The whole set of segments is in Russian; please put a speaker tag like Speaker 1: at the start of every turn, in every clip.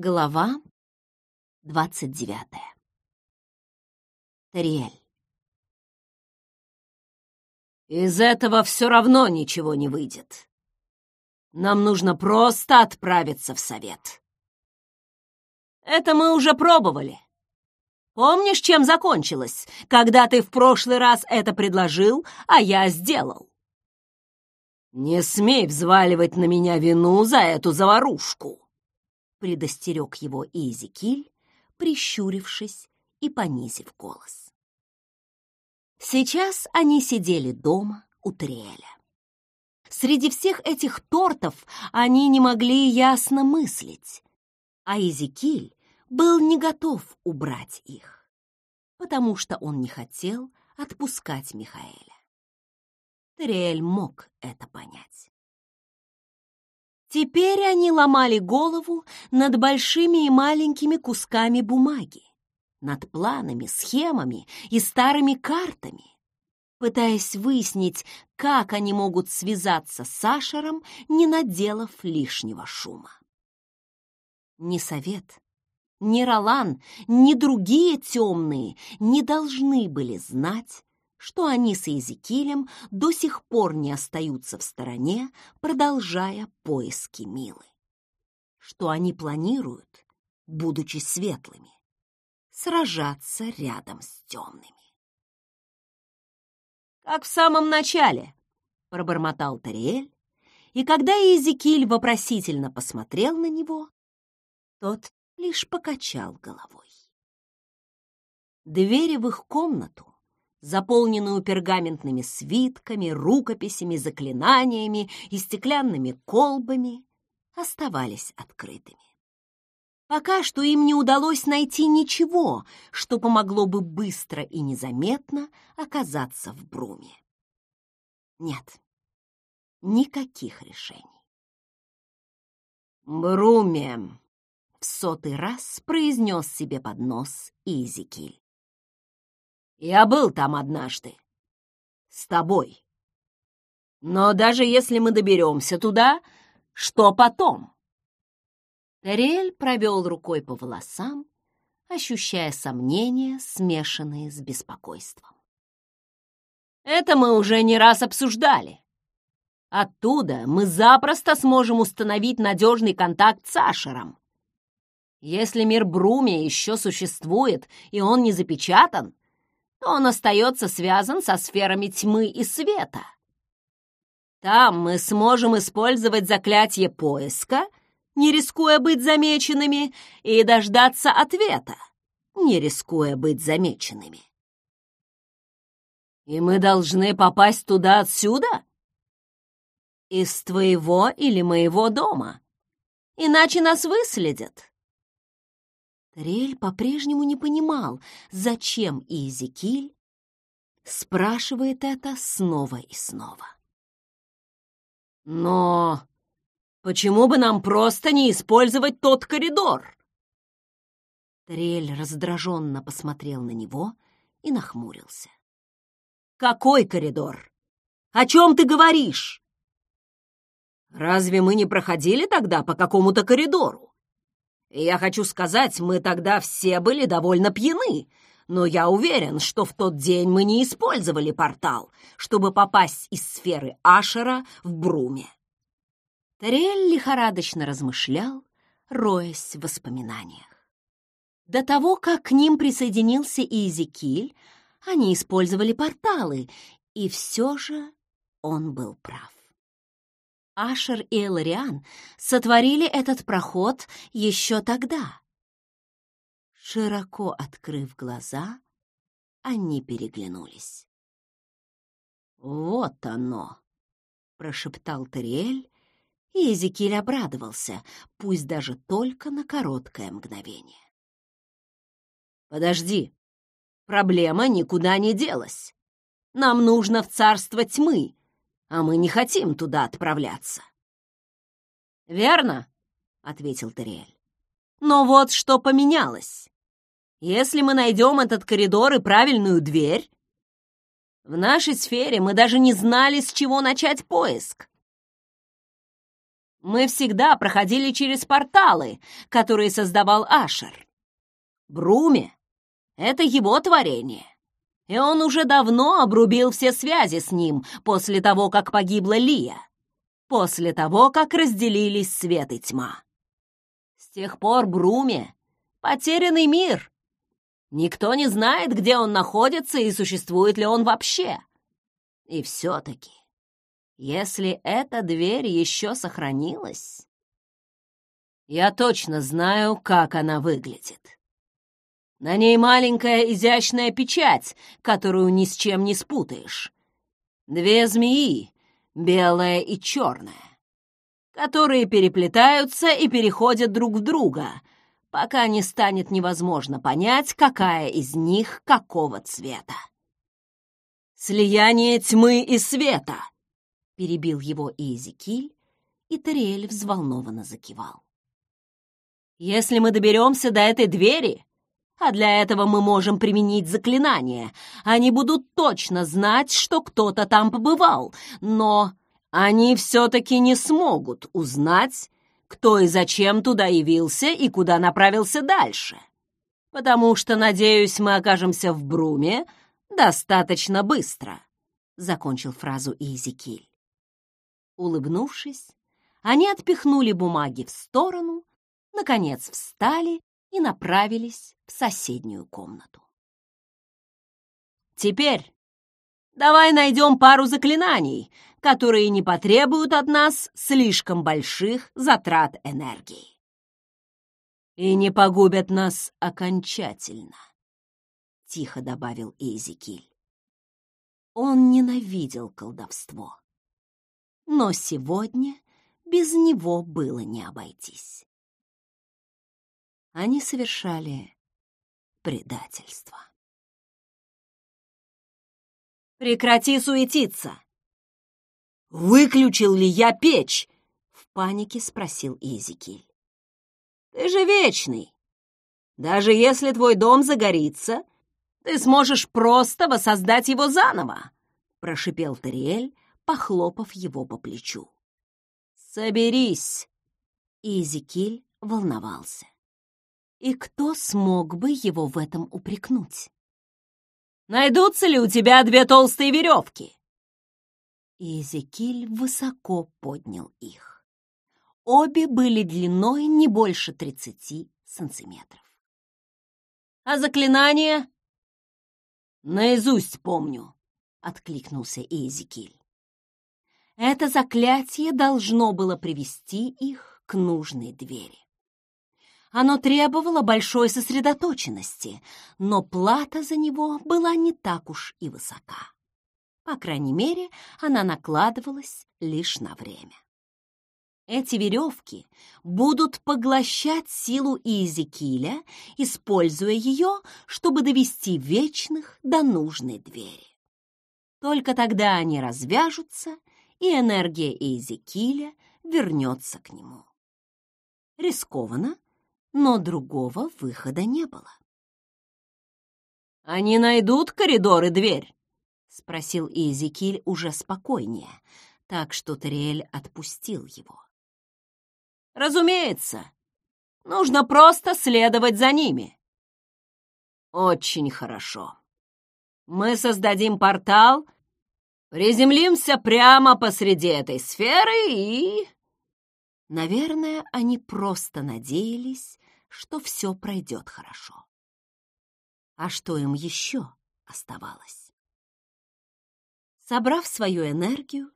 Speaker 1: Глава двадцать девятая. Тариэль.
Speaker 2: «Из этого все равно ничего не выйдет. Нам нужно просто отправиться в совет. Это мы уже пробовали. Помнишь, чем закончилось, когда ты в прошлый раз это предложил, а я сделал? Не смей взваливать на меня вину за эту заварушку!»
Speaker 1: Предостерег его Иезекиль, прищурившись и понизив голос. Сейчас они сидели дома у Триэля. Среди всех этих тортов они не могли ясно мыслить, а Иезекиль был не готов убрать их, потому что он не хотел отпускать Михаэля. Триэль мог это понять. Теперь они ломали голову над большими и маленькими кусками бумаги, над планами, схемами и старыми картами, пытаясь выяснить, как они могут связаться с Сашером, не наделав лишнего шума. Ни совет, ни Ролан, ни другие темные не должны были знать, что они с Иезекиилем до сих пор не остаются в стороне, продолжая поиски Милы. Что они планируют, будучи светлыми, сражаться рядом с темными.
Speaker 2: «Как в самом начале», — пробормотал Тариэль, и когда Иезекииль вопросительно посмотрел на него, тот лишь покачал головой. Двери в их комнату заполненную пергаментными свитками, рукописями, заклинаниями и стеклянными колбами, оставались открытыми. Пока что им не удалось найти ничего, что помогло бы быстро и незаметно оказаться в Бруме. Нет, никаких решений. «Бруме!» — в сотый раз произнес себе под нос Изикиль. Я был там однажды. С тобой. Но даже если мы доберемся туда, что потом?»
Speaker 1: Тариэль провел рукой по волосам, ощущая сомнения, смешанные с беспокойством.
Speaker 2: «Это мы уже не раз обсуждали. Оттуда мы запросто сможем установить надежный контакт с Ашером. Если мир Бруми еще существует, и он не запечатан, он остается связан со сферами тьмы и света. Там мы сможем использовать заклятие поиска, не рискуя быть замеченными, и дождаться ответа, не рискуя быть замеченными. И мы должны попасть туда отсюда? Из твоего или моего дома. Иначе нас выследят.
Speaker 1: Рель по-прежнему не понимал, зачем Изикиль спрашивает это снова и снова.
Speaker 2: «Но почему бы нам просто не использовать тот коридор?»
Speaker 1: Трель раздраженно посмотрел на него и нахмурился.
Speaker 2: «Какой коридор? О чем ты говоришь? Разве мы не проходили тогда по какому-то коридору? Я хочу сказать, мы тогда все были довольно пьяны, но я уверен, что в тот день мы не использовали портал, чтобы попасть из сферы Ашера в Бруме.
Speaker 1: Тариэль лихорадочно размышлял, роясь в воспоминаниях. До того, как к ним присоединился Изикиль, они использовали порталы, и все же он был прав. Ашер и Элариан сотворили этот проход еще тогда. Широко открыв глаза, они переглянулись.
Speaker 2: «Вот оно!» — прошептал Тариэль, и Эзекиль обрадовался, пусть даже только на короткое мгновение. «Подожди, проблема никуда не делась. Нам нужно в царство тьмы, а мы не хотим туда отправляться». «Верно», — ответил Терриэль. «Но вот что поменялось. Если мы найдем этот коридор и правильную дверь, в нашей сфере мы даже не знали, с чего начать поиск. Мы всегда проходили через порталы, которые создавал Ашер. Бруме — это его творение, и он уже давно обрубил все связи с ним после того, как погибла Лия, после того, как разделились свет и тьма. С тех пор Бруме — потерянный мир. Никто не знает, где он находится и существует ли он вообще. И все-таки, если эта дверь еще сохранилась, я точно знаю, как она выглядит. На ней маленькая изящная печать, которую ни с чем не спутаешь. Две змеи, белая и черная, которые переплетаются и переходят друг в друга, пока не станет невозможно понять, какая из них какого цвета. «Слияние тьмы и света!» — перебил его Иезекиль, и Тариэль взволнованно закивал. «Если мы доберемся до этой двери, а для этого мы можем применить заклинание. Они будут точно знать, что кто-то там побывал, но они все-таки не смогут узнать, кто и зачем туда явился и куда направился дальше. Потому что, надеюсь, мы окажемся в Бруме достаточно быстро», — закончил фразу Изикиль. Улыбнувшись, они отпихнули бумаги в сторону, наконец встали и направились в соседнюю комнату. «Теперь давай найдем пару заклинаний, которые не потребуют от нас слишком больших затрат энергии. И не погубят нас окончательно», — тихо добавил Эйзекиль. Он ненавидел колдовство. Но сегодня без него было не обойтись они совершали предательство. «Прекрати суетиться!» «Выключил ли я печь?» — в панике спросил Изикиль. «Ты же вечный. Даже если твой дом загорится, ты сможешь просто воссоздать его заново!» — прошипел Тариэль, похлопав его по плечу. «Соберись!» Изикиль волновался. И кто смог бы его в этом упрекнуть? «Найдутся ли у тебя две толстые веревки?» Иезекииль высоко поднял их. Обе были длиной не больше тридцати сантиметров. «А заклинание?» «Наизусть помню», — откликнулся Иезекииль. Это заклятие должно было привести их к нужной двери. Оно требовало большой сосредоточенности, но плата за него была не так уж и высока. По крайней мере, она накладывалась лишь на время. Эти веревки будут поглощать силу Иезекииля, используя ее, чтобы довести вечных до нужной двери. Только тогда они развяжутся, и энергия Иезекииля вернется к нему. Рискованно, но другого выхода не было. «Они найдут коридор и дверь?» — спросил Иезекиль уже спокойнее, так что Тариэль отпустил его. «Разумеется, нужно просто следовать за ними». «Очень хорошо. Мы создадим портал, приземлимся прямо посреди этой сферы и...» Наверное, они просто надеялись, что все пройдет хорошо. А что им еще оставалось? Собрав свою энергию,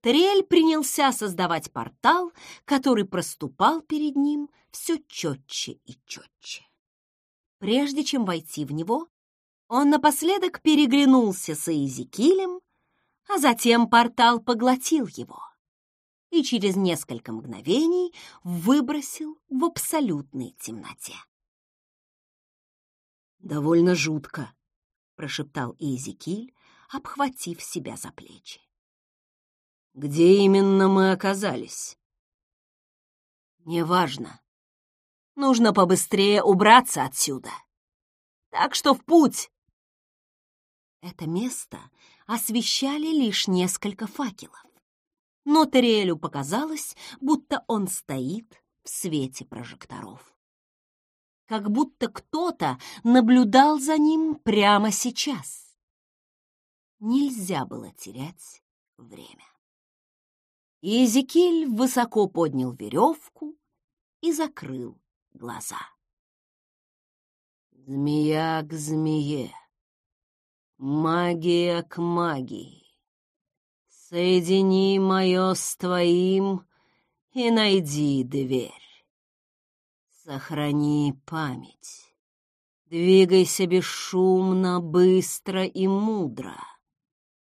Speaker 2: Тариэль принялся создавать портал, который проступал перед ним все четче и четче. Прежде чем войти в него, он напоследок переглянулся с Эйзекилем, а затем портал поглотил его и через несколько мгновений выбросил в абсолютной темноте. «Довольно жутко», — прошептал Изикиль, обхватив себя за плечи. «Где именно мы оказались?» «Неважно. Нужно побыстрее убраться отсюда. Так что в путь!» Это место освещали лишь несколько факелов
Speaker 1: но Терриэлю показалось, будто он стоит в свете прожекторов. Как будто кто-то наблюдал за ним прямо сейчас. Нельзя было терять время. Иезекииль высоко поднял веревку и закрыл глаза. Змея к змее, магия к магии. Соедини мое с твоим и найди дверь. Сохрани память. Двигайся бесшумно, быстро и мудро.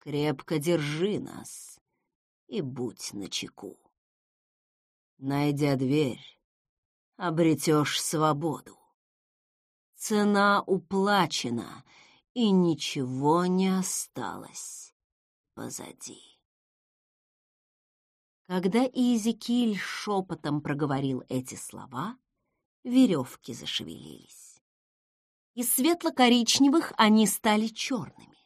Speaker 1: Крепко держи нас и будь начеку. Найдя дверь, обретешь свободу. Цена уплачена, и ничего не осталось позади. Когда Иезекииль шепотом проговорил эти слова, веревки зашевелились. Из светло-коричневых они стали черными,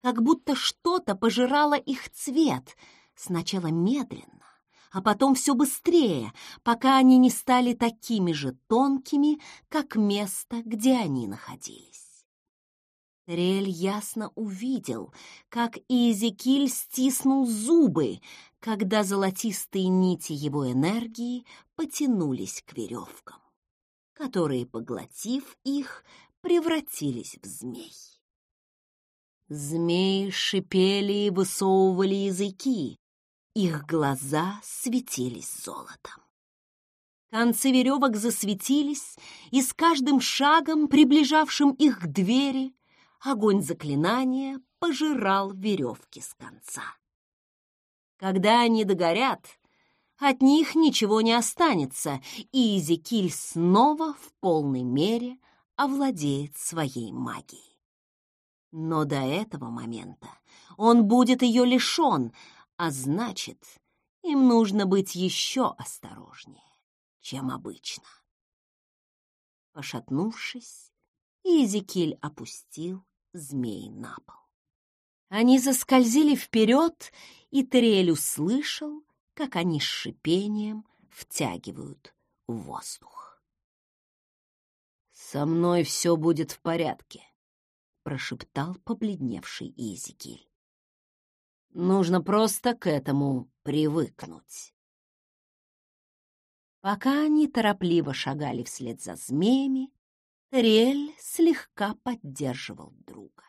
Speaker 1: как будто что-то пожирало их цвет, сначала медленно, а потом все быстрее, пока они не стали такими же тонкими, как место, где они находились. Рель ясно увидел, как Иезекииль стиснул зубы, когда золотистые нити его энергии потянулись к веревкам, которые, поглотив их, превратились в змей. Змеи шипели и высовывали языки, их глаза светились золотом. Концы веревок засветились, и с каждым шагом, приближавшим их к двери, огонь заклинания пожирал веревки с конца. Когда они догорят, от них ничего не останется, и Изекиль снова в полной мере овладеет своей магией. Но до этого момента он будет ее лишен, а значит, им нужно быть еще осторожнее, чем обычно. Пошатнувшись, Изекиль опустил змей на пол. Они заскользили вперед, и Трель услышал, как они с шипением втягивают воздух. «Со мной все будет в порядке», — прошептал побледневший Изикиль. «Нужно просто к этому привыкнуть». Пока они торопливо шагали вслед за змеями, Риэль слегка поддерживал друга.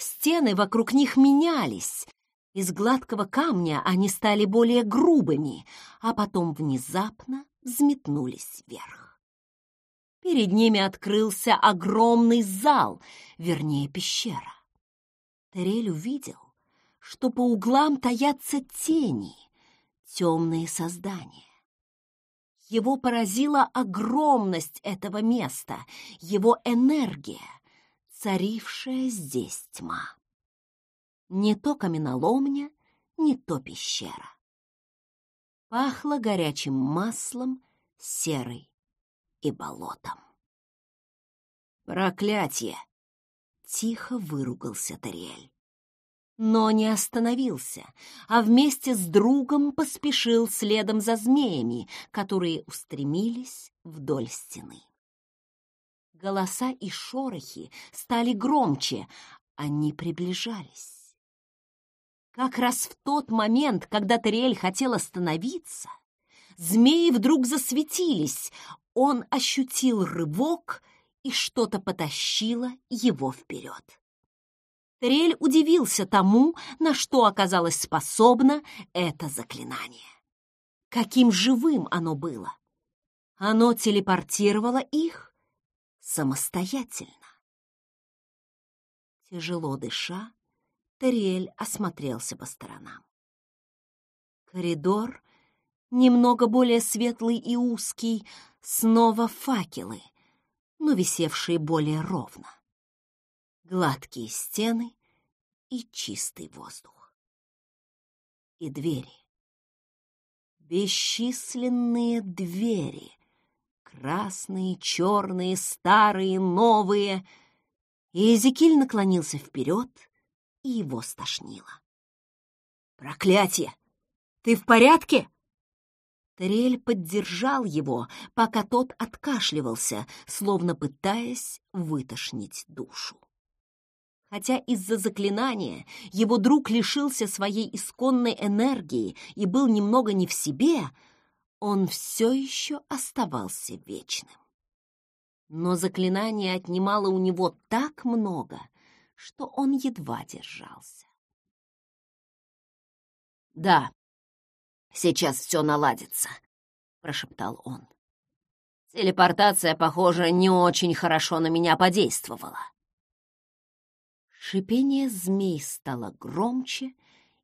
Speaker 1: Стены вокруг них менялись. Из гладкого камня они стали более грубыми, а потом внезапно взметнулись вверх. Перед ними открылся огромный зал, вернее, пещера. Терель увидел, что по углам таятся тени, темные создания. Его поразила огромность этого места, его энергия, царившая здесь тьма. Не то каменоломня, не то пещера. Пахло горячим маслом, серой и болотом. «Проклятие!» — тихо выругался Тариэль но не остановился, а вместе с другом поспешил следом за змеями, которые устремились вдоль стены. Голоса и шорохи стали громче, они приближались. Как раз в тот момент, когда Тариэль хотел остановиться, змеи вдруг засветились, он ощутил рывок, и что-то потащило его вперед. Терель удивился тому, на что оказалось способно это заклинание. Каким живым оно было! Оно телепортировало их самостоятельно. Тяжело дыша, Терриэль осмотрелся по сторонам. Коридор, немного более светлый и узкий, снова факелы, но висевшие более ровно гладкие стены и чистый воздух. И двери. Бесчисленные двери. Красные, черные, старые, новые. И Эзекиль наклонился вперед, и его стошнило. «Проклятие! Ты в порядке?» Тариэль поддержал его, пока тот откашливался, словно пытаясь вытошнить душу. Хотя из-за заклинания его друг лишился своей исконной энергии и был немного не в себе, он все еще оставался вечным. Но заклинание отнимало у него так много, что он едва держался. «Да, сейчас все наладится», — прошептал он. «Телепортация, похоже, не очень хорошо на меня подействовала». Шипение змей стало громче,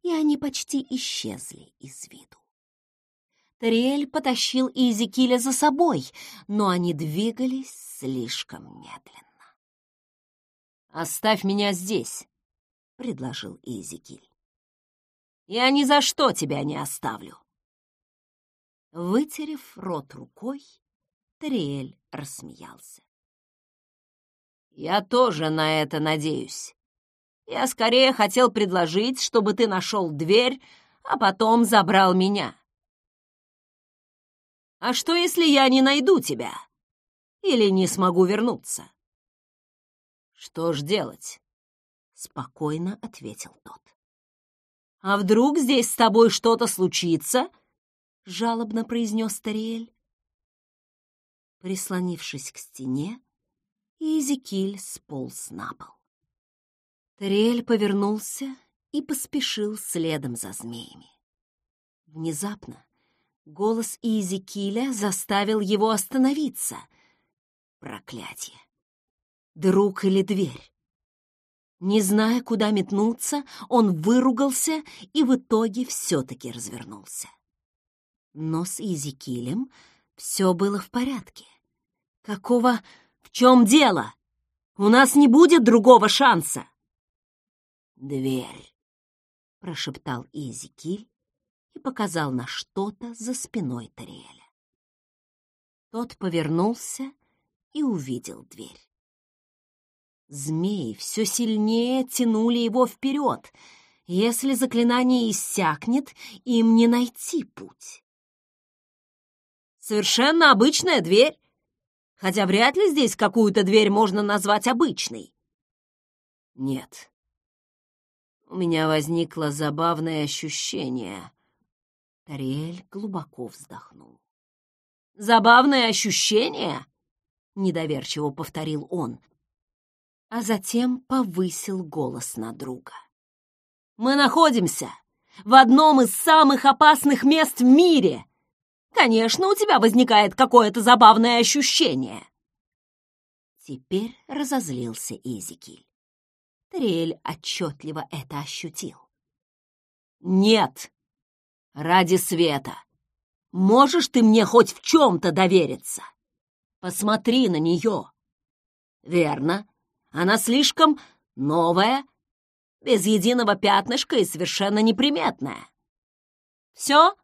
Speaker 1: и они почти исчезли из виду. Тариэль потащил Изикиля за собой, но они двигались слишком медленно. «Оставь меня здесь», — предложил Изикиль. «Я ни за что тебя не оставлю». Вытерев рот рукой, Тариэль рассмеялся. «Я тоже на это надеюсь. Я скорее хотел предложить, чтобы ты нашел дверь, а потом забрал меня. А что, если я не найду тебя? Или не смогу вернуться? Что ж делать? Спокойно ответил тот. А вдруг здесь с тобой что-то случится? Жалобно произнес Тариэль. Прислонившись к стене, Изикиль сполз на пол. Тариэль повернулся и поспешил следом за змеями. Внезапно голос Изикиля заставил его остановиться. Проклятие! Друг или дверь? Не зная, куда метнуться, он выругался и в итоге все-таки развернулся. Но с Изикилем все было в порядке. Какого... В чем дело? У нас не будет другого шанса. «Дверь», — прошептал Изикиль и показал на что-то за спиной Тариэля. Тот повернулся и увидел дверь. Змеи все сильнее тянули его вперед. Если заклинание иссякнет, им не найти путь. Совершенно обычная дверь, хотя вряд ли здесь какую-то дверь можно назвать обычной. Нет, у меня возникло забавное ощущение. Тариэль глубоко вздохнул. «Забавное ощущение?» — недоверчиво повторил он, а затем повысил голос на друга. «Мы находимся в одном из самых опасных мест в мире. Конечно, у тебя возникает какое-то забавное ощущение». Теперь разозлился Изикиль. Тариэль отчетливо это ощутил. «Нет! Ради света! Можешь ты мне хоть в чем-то довериться? Посмотри на нее!» «Верно, она слишком новая, без единого пятнышка и совершенно неприметная. Все?»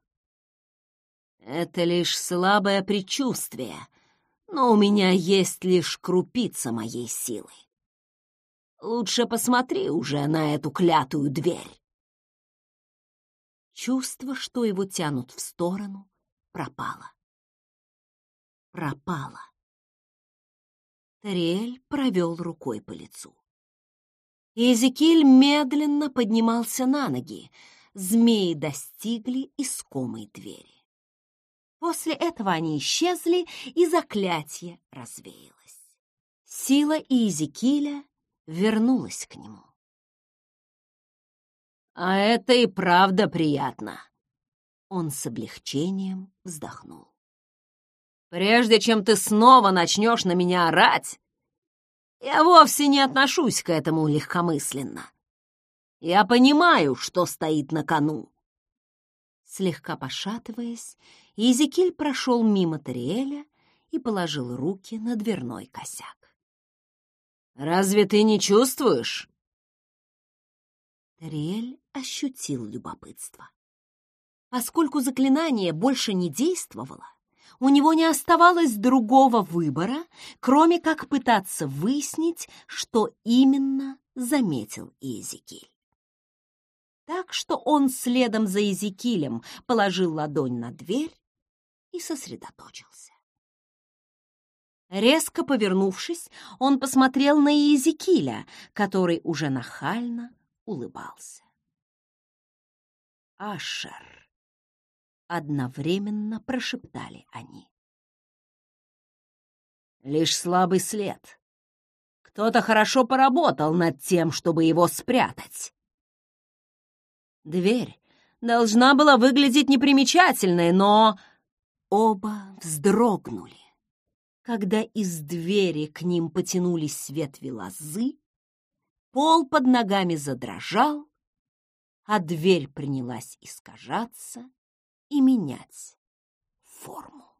Speaker 1: «Это лишь слабое предчувствие, но у меня есть лишь крупица моей силы. Лучше посмотри уже на эту клятую дверь. Чувство, что его тянут в сторону, пропало. Пропало. Тариэль провел рукой по лицу. Эзекиль медленно поднимался на ноги. Змеи достигли искомой двери. После этого они исчезли, и заклятие развеялось. Сила Иезекииля вернулась к нему. «А это и правда приятно!» Он с облегчением вздохнул. «Прежде чем ты снова начнешь на меня орать, я вовсе не отношусь к этому легкомысленно. Я понимаю, что стоит на кону». Слегка пошатываясь, Изекиль прошел мимо Тариэля и положил руки на дверной косяк. Разве ты не чувствуешь?» Тариэль ощутил любопытство. Поскольку заклинание больше не действовало, у него не оставалось другого выбора, кроме как пытаться выяснить, что именно заметил Изикиль. Так что он следом за Езекилем положил ладонь на дверь и сосредоточился. Резко повернувшись, он посмотрел на Езекиля, который уже нахально улыбался. «Ашер!» — одновременно прошептали они. «Лишь слабый след. Кто-то хорошо поработал над тем, чтобы его спрятать». Дверь должна была выглядеть непримечательной, но оба вздрогнули. Когда из двери к ним потянулись ветви лозы, пол под ногами задрожал, а дверь принялась искажаться и менять форму.